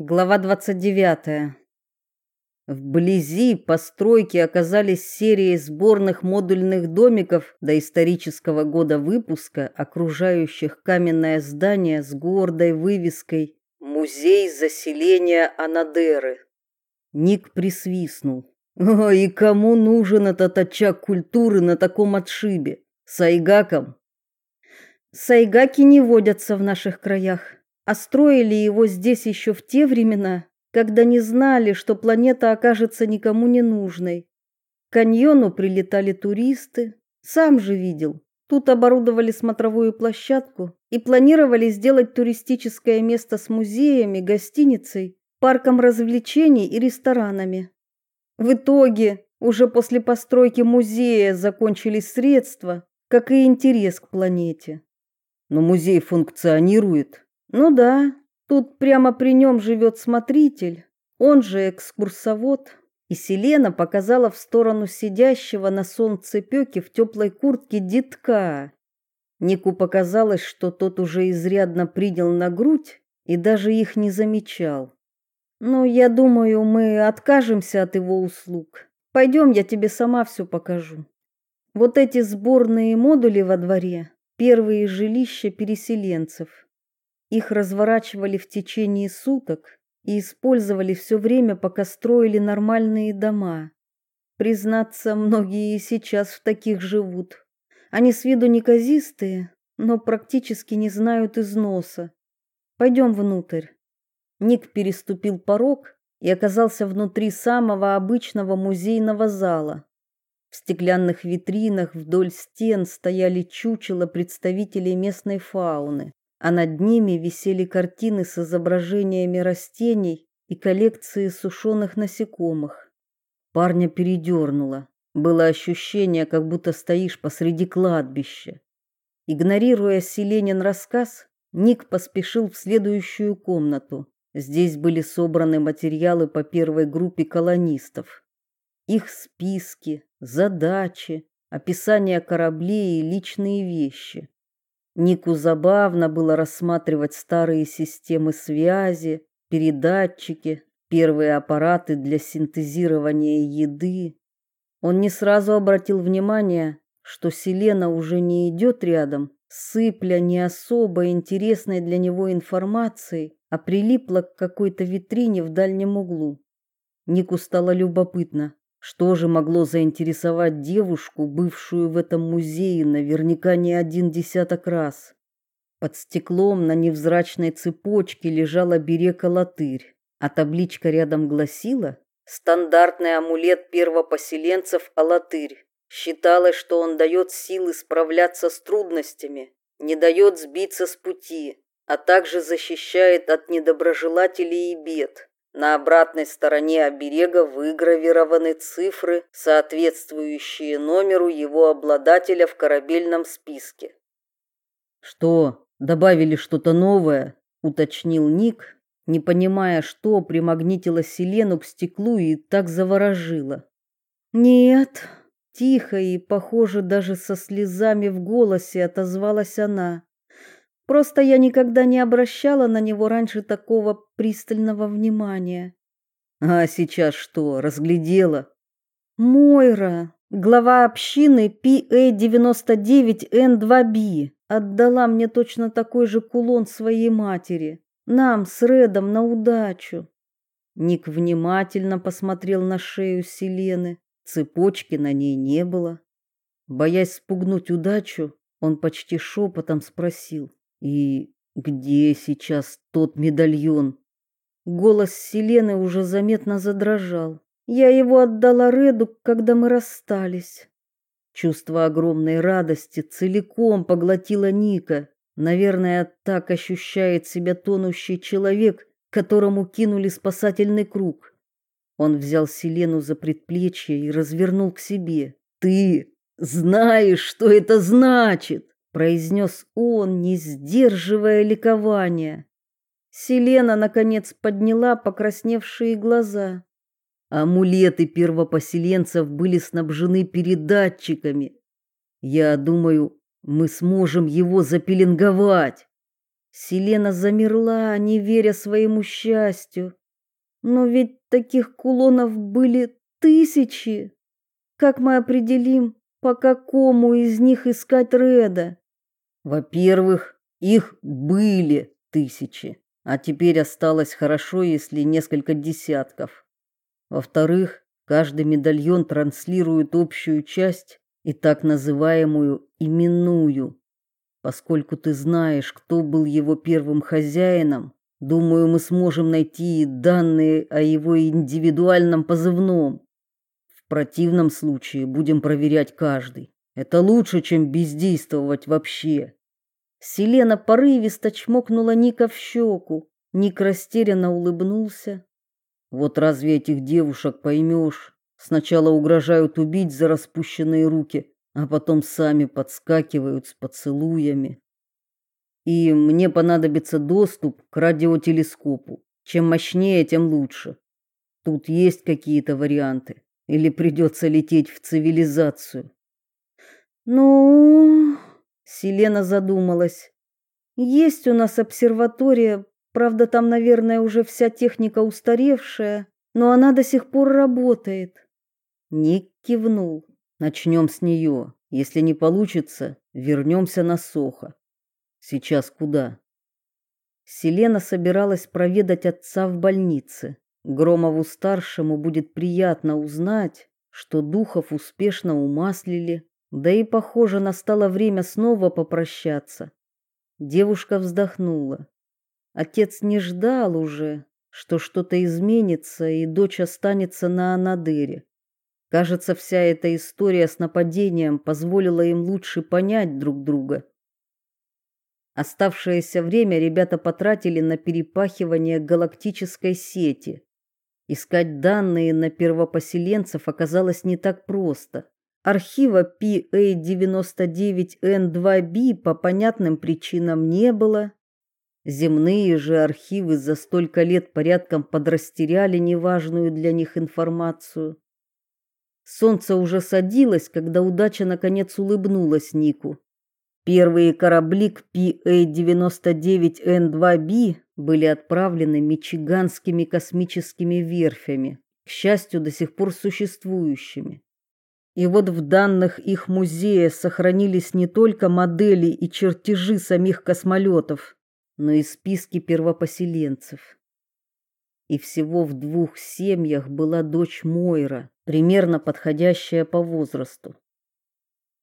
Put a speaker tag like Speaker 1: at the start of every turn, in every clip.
Speaker 1: Глава 29. Вблизи постройки оказались серией сборных модульных домиков до исторического года выпуска, окружающих каменное здание с гордой вывеской «Музей заселения Анадыры». Ник присвистнул. «О, и кому нужен этот очаг культуры на таком отшибе? Сайгакам?»
Speaker 2: «Сайгаки не водятся в наших краях», а строили его здесь еще в те времена, когда не знали, что планета окажется никому не нужной. К каньону прилетали туристы, сам же видел. Тут оборудовали смотровую площадку и планировали сделать туристическое место с музеями, гостиницей, парком развлечений и ресторанами. В итоге, уже после постройки музея закончились средства, как и интерес к планете.
Speaker 1: Но музей функционирует,
Speaker 2: ну да, тут прямо при нем живет смотритель, он же экскурсовод. И Селена показала в сторону сидящего на солнцепёке в теплой куртке детка. Нику показалось, что тот уже изрядно принял на грудь и даже их не замечал. Но я думаю, мы откажемся от его услуг. Пойдем, я тебе сама все покажу. Вот эти сборные модули во дворе первые жилища переселенцев. Их разворачивали в течение суток и использовали все время, пока строили нормальные дома. Признаться, многие сейчас в таких живут. Они с виду неказистые, но практически не знают износа. Пойдем внутрь. Ник переступил порог и оказался внутри самого обычного музейного зала. В стеклянных витринах вдоль стен стояли чучела представителей местной фауны а над ними висели картины с изображениями растений и коллекции сушеных насекомых. Парня передернуло. Было ощущение, как будто стоишь посреди кладбища. Игнорируя Селенин рассказ, Ник поспешил в следующую комнату. Здесь были собраны материалы по первой группе колонистов. Их списки, задачи, описание кораблей и личные вещи. Нику забавно было рассматривать старые системы связи, передатчики, первые аппараты для синтезирования еды. Он не сразу обратил внимание, что Селена уже не идет рядом, сыпля не особо интересной для него информацией, а прилипла к какой-то витрине в дальнем углу. Нику стало любопытно, что же могло заинтересовать девушку, бывшую в этом музее наверняка не один десяток раз? Под стеклом на невзрачной цепочке лежала берега-латырь, а табличка рядом гласила «Стандартный амулет первопоселенцев Алатырь». Считалось, что он дает силы справляться с трудностями, не дает сбиться с пути, а также защищает от недоброжелателей и бед. На обратной стороне оберега выгравированы цифры, соответствующие номеру его обладателя в корабельном списке.
Speaker 1: Что, добавили что-то новое? уточнил Ник, не понимая, что примагнитило Селену к стеклу и так заворожило.
Speaker 2: Нет, тихо и, похоже, даже со слезами в голосе отозвалась она. Просто я никогда не обращала на него раньше такого пристального внимания.
Speaker 1: А сейчас что, разглядела?
Speaker 2: Мойра, глава общины PA99N2B, отдала мне точно такой же кулон своей матери. Нам с Редом на удачу.
Speaker 1: Ник внимательно посмотрел на шею Селены. Цепочки на ней не было. Боясь спугнуть удачу, он почти шепотом спросил: и где сейчас тот медальон?
Speaker 2: Голос Селены уже заметно задрожал. Я его отдала Реду, когда мы расстались.
Speaker 1: Чувство огромной радости целиком поглотило Ника. Наверное, так ощущает себя тонущий человек, которому кинули спасательный круг. Он взял Селену за предплечье и развернул к себе. Ты знаешь, что это значит? Произнес он, не сдерживая ликования.
Speaker 2: Селена наконец подняла покрасневшие глаза.
Speaker 1: Амулеты первопоселенцев были снабжены передатчиками. Я думаю, мы сможем его запеленговать. Селена замерла, не веря своему счастью. Но ведь таких кулонов были тысячи. Как мы определим, по какому из них искать Реда? Во-первых, их были тысячи, а теперь осталось хорошо, если несколько десятков. Во-вторых, каждый медальон транслирует общую часть и так называемую именную. Поскольку ты знаешь, кто был его первым хозяином, думаю, мы сможем найти данные о его индивидуальном позывном. Противном случае будем проверять каждый. Это лучше, чем бездействовать вообще. Селена порывисто чмокнула Ника в щеку. Ник растерянно улыбнулся. Вот разве этих девушек поймешь? Сначала угрожают убить за распущенные руки, а потом сами подскакивают с поцелуями. И мне понадобится доступ к радиотелескопу. Чем мощнее, тем лучше. Тут есть какие-то варианты. Или придется лететь в цивилизацию?
Speaker 2: Ну, Селена задумалась. Есть у нас обсерватория, правда, там, наверное, уже вся техника устаревшая, но она до сих пор работает.
Speaker 1: Ник кивнул. Начнем с нее. Если не получится, вернемся на Сохо. Сейчас куда?
Speaker 2: Селена собиралась проведать отца в больнице. Громову-старшему будет приятно узнать, что духов успешно умаслили, да и, похоже, настало время снова попрощаться. Девушка вздохнула. Отец не ждал уже, что что-то изменится и дочь останется на Анадыре. Кажется, вся эта история с нападением позволила им лучше понять друг друга. Оставшееся время ребята потратили на перепахивание галактической сети. Искать данные на первопоселенцев оказалось не так просто. Архива PA99N2B по понятным причинам не было. Земные же архивы за столько лет порядком подрастеряли неважную для них информацию. Солнце уже садилось, когда удача наконец улыбнулась Нику. Первые корабли к PA-99N2B были отправлены мичиганскими космическими верфями, к счастью, до сих пор существующими. И вот в данных их музея сохранились не только модели и чертежи самих космолетов, но и списки первопоселенцев. И всего в двух семьях была дочь Мойра, примерно подходящая по возрасту.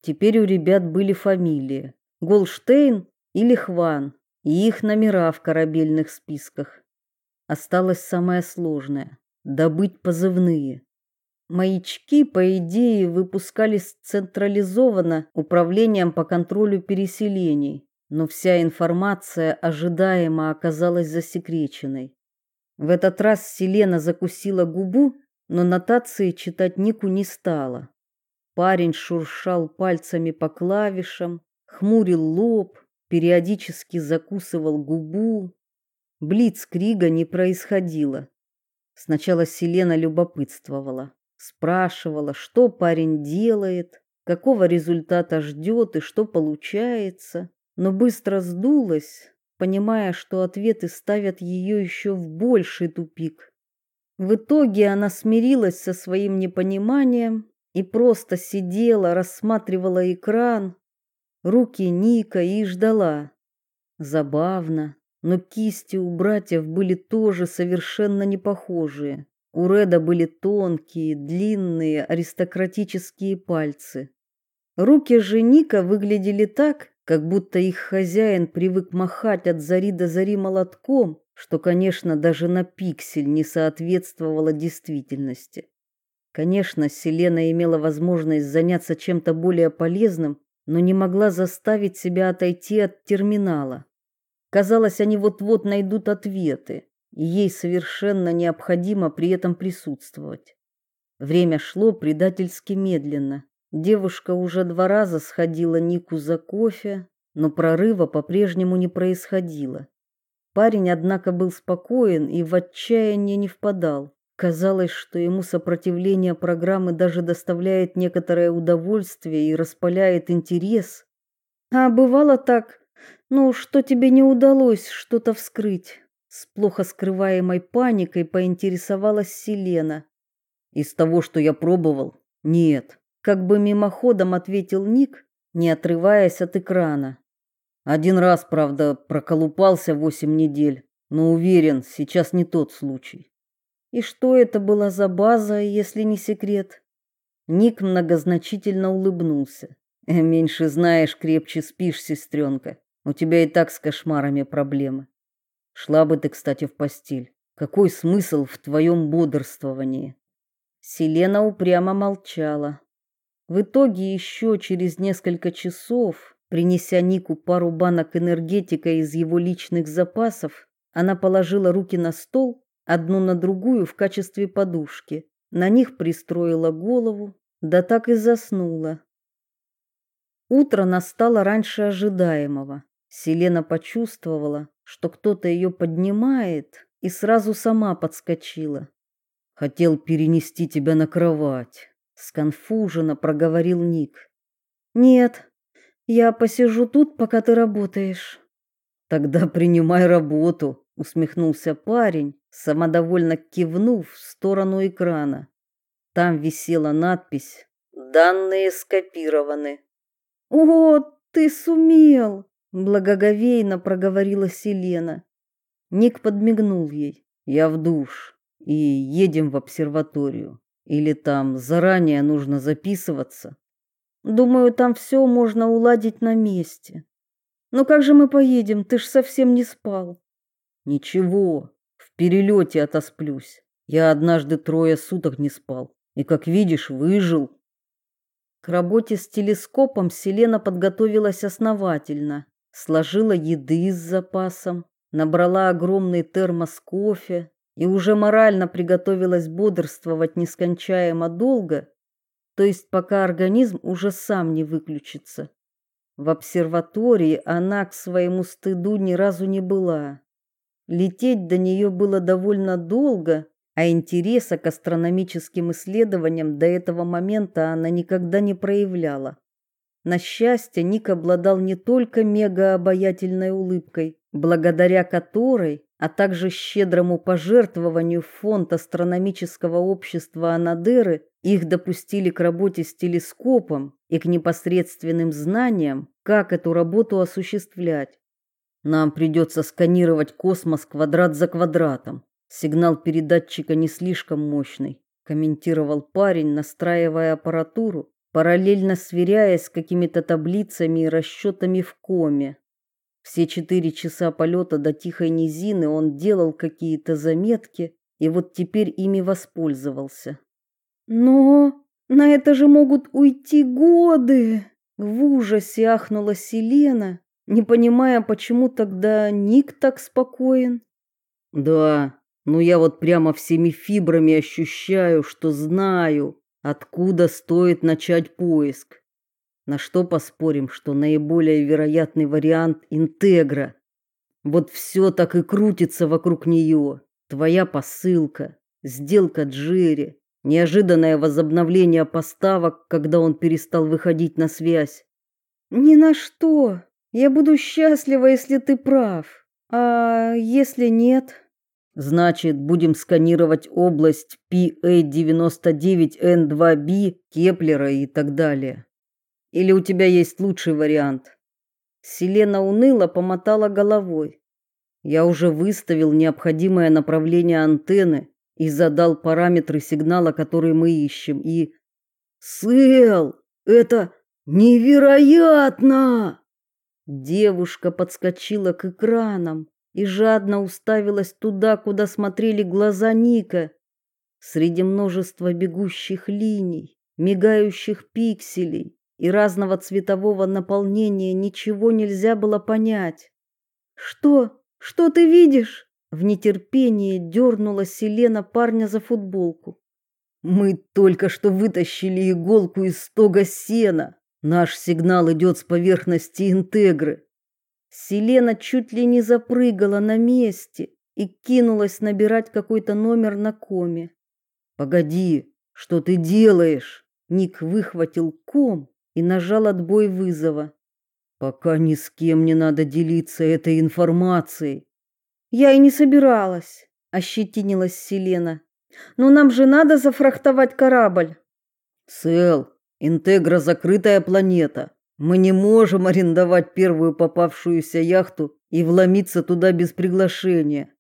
Speaker 2: Теперь у ребят были фамилии Голштейн или Хван, и их номера в корабельных списках. Осталось самое сложное добыть позывные. Маячки, по идее, выпускались централизованно управлением по контролю переселений, но вся информация ожидаемо оказалась засекреченной. В этот раз Селена закусила губу, но нотации читать Нику не стала. Парень шуршал пальцами по клавишам, хмурил лоб, периодически закусывал губу. Блицкрига не происходило. Сначала Селена любопытствовала, спрашивала, что парень делает, какого результата ждет и что получается, но быстро сдулась, понимая, что ответы ставят ее еще в больший тупик. В итоге она смирилась со своим непониманием и просто сидела, рассматривала экран, руки Ника и ждала. Забавно, но кисти у братьев были тоже совершенно не похожие. У Реда были тонкие, длинные, аристократические пальцы. Руки же Ника выглядели так, как будто их хозяин привык махать от зари до зари молотком, что, конечно, даже на пиксель не соответствовало действительности. Конечно, Селена имела возможность заняться чем-то более полезным, но не могла заставить себя отойти от терминала. Казалось, они вот-вот найдут ответы, и ей совершенно необходимо при этом присутствовать. Время шло предательски медленно. Девушка уже два раза сходила Нику за кофе, но прорыва по-прежнему не происходило. Парень, однако, был спокоен и в отчаяние не впадал. Казалось, что ему сопротивление программы даже доставляет некоторое удовольствие и распаляет интерес. А бывало так, Ну, что тебе не удалось что-то вскрыть? С плохо скрываемой паникой поинтересовалась Селена.
Speaker 1: Из того, что я пробовал, нет.
Speaker 2: Как бы мимоходом ответил Ник, не отрываясь от экрана.
Speaker 1: Один раз, правда, проколупался восемь недель, но уверен, сейчас не тот случай.
Speaker 2: И что это была за база, если не секрет?
Speaker 1: Ник многозначительно улыбнулся. «Э, меньше знаешь, крепче спишь, сестренка. У тебя и так с кошмарами проблемы. Шла бы ты, кстати, в постель. Какой смысл в твоем бодрствовании?
Speaker 2: Селена упрямо молчала. В итоге еще через несколько часов, принеся Нику пару банок энергетика из его личных запасов, она положила руки на стол, одну на другую в качестве подушки. На них пристроила голову, да так и заснула. Утро настало раньше ожидаемого. Селена почувствовала, что кто-то ее поднимает, и сразу сама подскочила.
Speaker 1: Хотел перенести тебя на кровать, сконфуженно проговорил Ник.
Speaker 2: Нет, я посижу тут, пока ты работаешь.
Speaker 1: Тогда принимай работу, усмехнулся парень, самодовольно кивнув в сторону экрана. Там висела надпись: "Данные скопированы".
Speaker 2: "О, ты сумел!" благоговейно проговорила Селена. Ник подмигнул ей.
Speaker 1: Я в душ и едем в обсерваторию. Или там заранее нужно записываться?
Speaker 2: Думаю, там все можно уладить на месте. Но как же мы поедем? Ты ж совсем не спал.
Speaker 1: Ничего, перелете отосплюсь. Я однажды трое суток не спал и, как видишь, выжил.
Speaker 2: К работе с телескопом Селена подготовилась основательно сложила еды с запасом, набрала огромный термос кофе и уже морально приготовилась бодрствовать нескончаемо долго, то есть пока организм уже сам не выключится. В обсерватории она к своему стыду ни разу не была. Лететь до нее было довольно долго, а интереса к астрономическим исследованиям до этого момента она никогда не проявляла. На счастье, Ник обладал не только мегаобаятельной улыбкой, благодаря которой, а также щедрому пожертвованию в фонд астрономического общества Анадыры, их допустили к работе с телескопом и к непосредственным знаниям, как эту работу осуществлять.
Speaker 1: Нам придется сканировать космос квадрат за квадратом. Сигнал передатчика не слишком мощный, комментировал парень, настраивая аппаратуру параллельно сверяясь с какими-то таблицами и расчетами в коме. Все четыре часа полета до тихой низины он делал какие-то заметки, и вот теперь ими воспользовался.
Speaker 2: Но на это же могут уйти годы. В ужасе ахнула Селена, не понимая, почему тогда Ник так спокоен.
Speaker 1: Да, ну я вот прямо всеми фибрами ощущаю, что знаю, Откуда стоит начать поиск? На что поспорим, что наиболее вероятный вариант интегра? Вот все так и крутится вокруг нее. Твоя посылка, сделка Джерри, неожиданное возобновление поставок, когда он перестал выходить на связь.
Speaker 2: Ни на что. Я буду счастлива, если ты прав. А если нет?
Speaker 1: Значит, будем сканировать область PA99N2B, Кеплера и так далее. Или у тебя есть лучший вариант?
Speaker 2: Селена уныло помотала головой.
Speaker 1: Я уже выставил необходимое направление антенны и задал параметры сигнала, который мы ищем, и... Сэл, это невероятно!
Speaker 2: Девушка подскочила к экранам и жадно уставилась туда, куда смотрели глаза Ника. Среди множества бегущих линий, мигающих пикселей и разного цветового наполнения ничего нельзя было понять. Что? Что ты видишь? В нетерпении дернула Селена парня за футболку.
Speaker 1: Мы только что вытащили иголку из стога сена. Наш сигнал идет с поверхности интегры.
Speaker 2: Селена чуть ли не запрыгала на месте и кинулась набирать какой-то номер на коме.
Speaker 1: Погоди, что ты делаешь?
Speaker 2: Ник выхватил ком и нажал отбой вызова.
Speaker 1: Пока ни с кем не надо делиться этой информацией.
Speaker 2: Я и не собиралась, ощетинилась Селена. Но нам же надо зафрахтовать корабль.
Speaker 1: Цел, Интегра закрытая планета. Мы не можем арендовать первую попавшуюся яхту и вломиться туда без приглашения.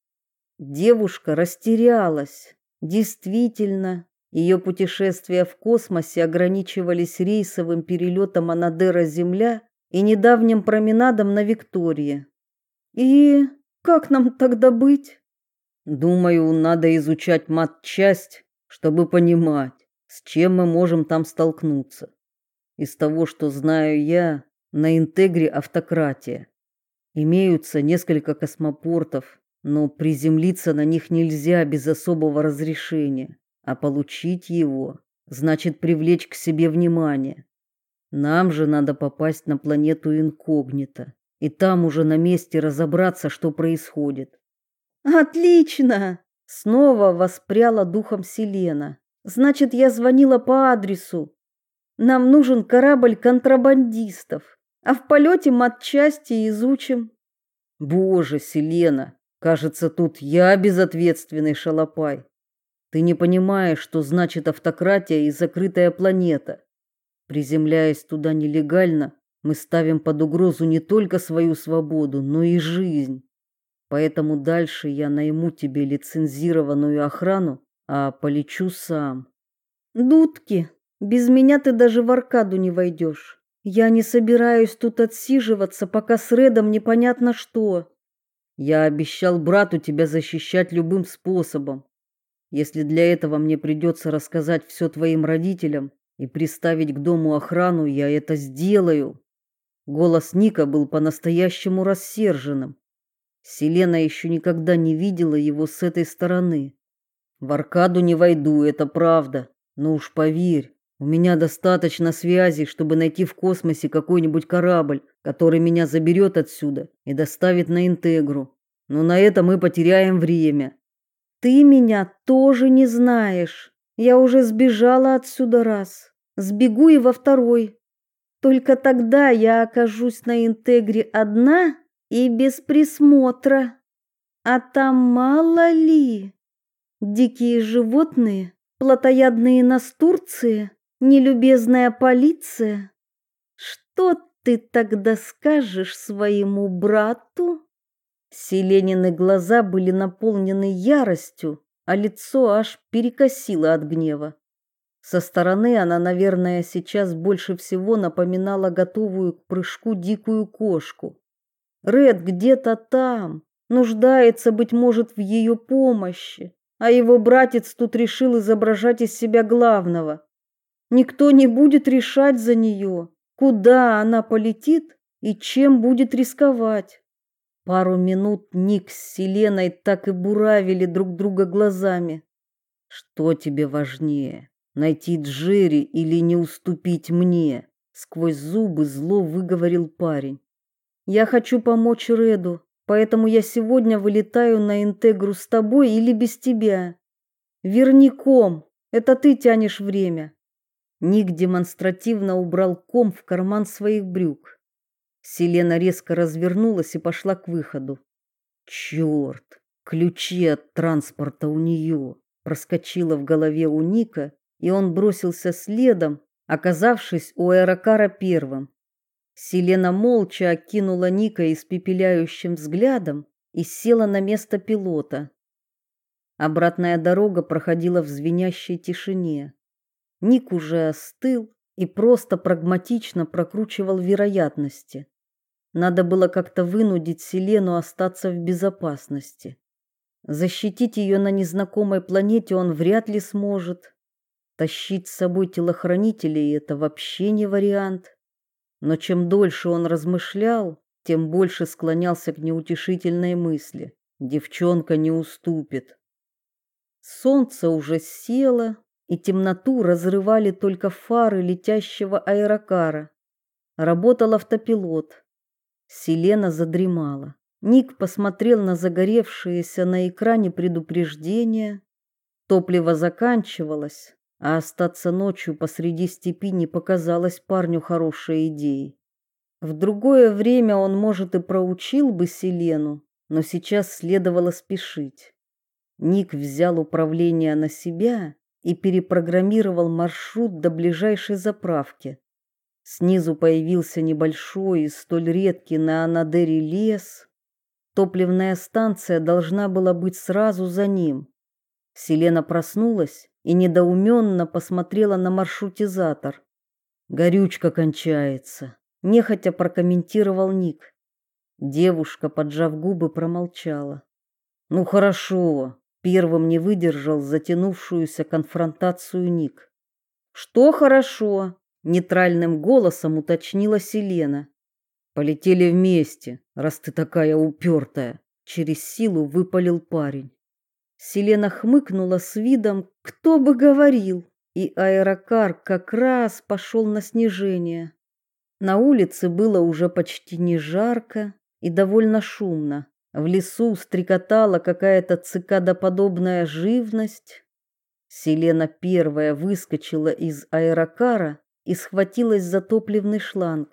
Speaker 2: Девушка растерялась. Действительно, ее путешествия в космосе ограничивались рейсовым перелетом Анадыра-Земля и недавним променадом на Виктории. И как нам тогда быть?
Speaker 1: Думаю, надо изучать матчасть, чтобы понимать, с чем мы можем там столкнуться. Из того, что знаю я, на Интегре автократия. Имеются несколько космопортов, но приземлиться на них нельзя без особого разрешения, а получить его значит привлечь к себе внимание. Нам же надо попасть на планету инкогнито и там уже на месте разобраться, что происходит.
Speaker 2: Отлично, снова воспряла духом Селена. Значит, я звонила по адресу. Нам нужен корабль контрабандистов, а в полете матчасти изучим.
Speaker 1: Боже, Селена, кажется, тут я безответственный шалопай. Ты не понимаешь, что значит автократия и закрытая планета. Приземляясь туда нелегально, мы ставим под угрозу не только свою свободу, но и жизнь. Поэтому дальше я найму тебе лицензированную охрану, а полечу сам.
Speaker 2: Дудки, без меня ты даже в аркаду не войдешь. Я не собираюсь тут отсиживаться, пока с Редом непонятно что.
Speaker 1: Я обещал брату тебя защищать любым способом. Если для этого мне придется рассказать все твоим родителям, и приставить к дому охрану, я это сделаю. Голос Ника был по-настоящему рассерженным. Селена еще никогда не видела его с этой стороны. В аркаду не войду, это правда. Но уж поверь, у меня достаточно связей, чтобы найти в космосе какой-нибудь корабль, который меня заберет отсюда и доставит на Интегру. Но на это мы потеряем время.
Speaker 2: Ты меня тоже не знаешь. Я уже сбежала отсюда раз, сбегу и во второй. Только тогда я окажусь на Интегре одна и без присмотра. А там мало ли дикие животные, плотоядные настурции, нелюбезная полиция. Что ты тогда скажешь своему брату? Селенины глаза были наполнены яростью, а лицо аж перекосило от гнева. Со стороны она, наверное, сейчас больше всего напоминала готовую к прыжку дикую кошку. Ред где-то там, нуждается, быть может, в ее помощи, а его братец тут решил изображать из себя главного. Никто не будет решать за нее, куда она полетит и чем будет рисковать. Пару минут Ник с Селеной так и буравили друг друга глазами.
Speaker 1: Что тебе важнее, найти Джерри или не уступить мне? Сквозь зубы зло выговорил парень.
Speaker 2: Я хочу помочь Реду, поэтому я сегодня вылетаю на Интегру с тобой или без тебя. Верни ком, это ты тянешь время. Ник демонстративно убрал ком в карман своих брюк.
Speaker 1: Селена резко развернулась и пошла к выходу. Черт, ключи от транспорта у нее. Проскочила в голове у Ника, и он бросился следом, оказавшись у аэрокара первым. Селена молча окинула Ника испепеляющим взглядом и села на место пилота. Обратная дорога проходила в звенящей тишине. Ник уже остыл и просто прагматично прокручивал вероятности. Надо было как-то вынудить Селену остаться в безопасности. Защитить ее на незнакомой планете он вряд ли сможет. Тащить с собой телохранителей это вообще не вариант. Но чем дольше он размышлял, тем больше склонялся к неутешительной мысли: девчонка не уступит. Солнце уже село, и темноту разрывали только фары летящего аэрокара. Работал автопилот. Селена задремала. Ник посмотрел на загоревшееся на экране предупреждение. Топливо заканчивалось, а остаться ночью посреди степи не показалось парню хорошей идеей. В другое время он, может, и проучил бы Селену, но сейчас следовало спешить. Ник взял управление на себя и перепрограммировал маршрут до ближайшей заправки. Снизу появился небольшой и столь редкий на Анадыре лес. Топливная станция должна была быть сразу за ним. Селена проснулась и недоуменно посмотрела на маршрутизатор. «Горючка кончается», — нехотя прокомментировал Ник. Девушка, поджав губы, промолчала. «Ну хорошо», — первым не выдержал затянувшуюся конфронтацию Ник. «Что хорошо?» — нейтральным голосом уточнила Селена. «Полетели вместе, раз ты такая упертая», — через силу выпалил парень. Селена хмыкнула с видом, кто бы говорил, и аэрокар как раз пошел на снижение. На улице было уже почти не жарко и довольно шумно. В лесу стрекотала какая-то цикадоподобная живность. Селена первая выскочила из аэрокара и схватилась за топливный шланг.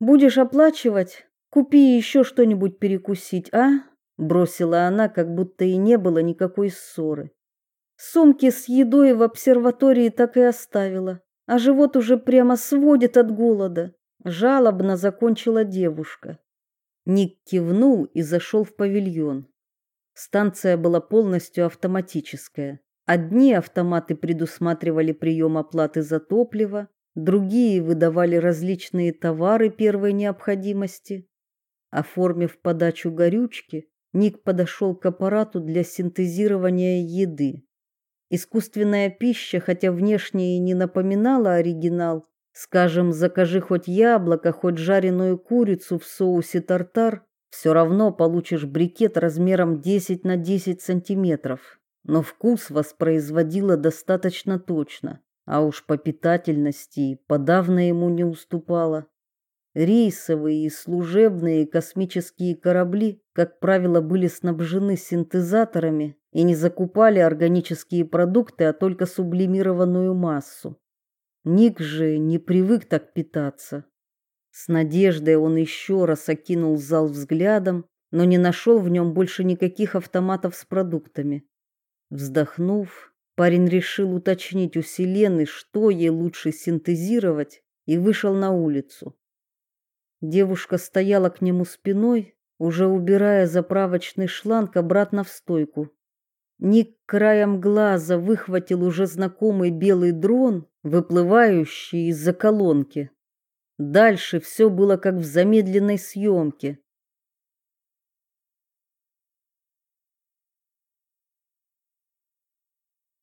Speaker 1: «Будешь оплачивать? Купи еще что-нибудь перекусить, а?» Бросила она, как будто и не было никакой ссоры. Сумки с едой в обсерватории так и оставила, а живот уже прямо сводит от голода, жалобно закончила девушка. Ник кивнул и зашел в павильон. Станция была полностью автоматическая. Одни автоматы предусматривали прием оплаты за топливо, другие выдавали различные товары первой необходимости. Оформив подачу горючки, Ник подошел к аппарату для синтезирования еды. Искусственная пища, хотя внешне и не напоминала оригинал, скажем, закажи хоть яблоко, хоть жареную курицу в соусе тартар, все равно получишь брикет размером 10 на 10 сантиметров. Но вкус воспроизводила достаточно точно, а уж по питательности подавно ему не уступала. Рейсовые и служебные космические корабли, как правило, были снабжены синтезаторами и не закупали органические продукты, а только сублимированную массу. Ник же не привык так питаться. С надеждой он еще раз окинул зал взглядом, но не нашел в нем больше никаких автоматов с продуктами. Вздохнув, парень решил уточнить у Селены, что ей лучше синтезировать, и вышел на улицу. Девушка стояла к нему спиной, уже убирая заправочный шланг обратно в стойку. Ник краем глаза выхватил уже знакомый белый дрон, выплывающий из-за колонки. Дальше все было как в замедленной съемке.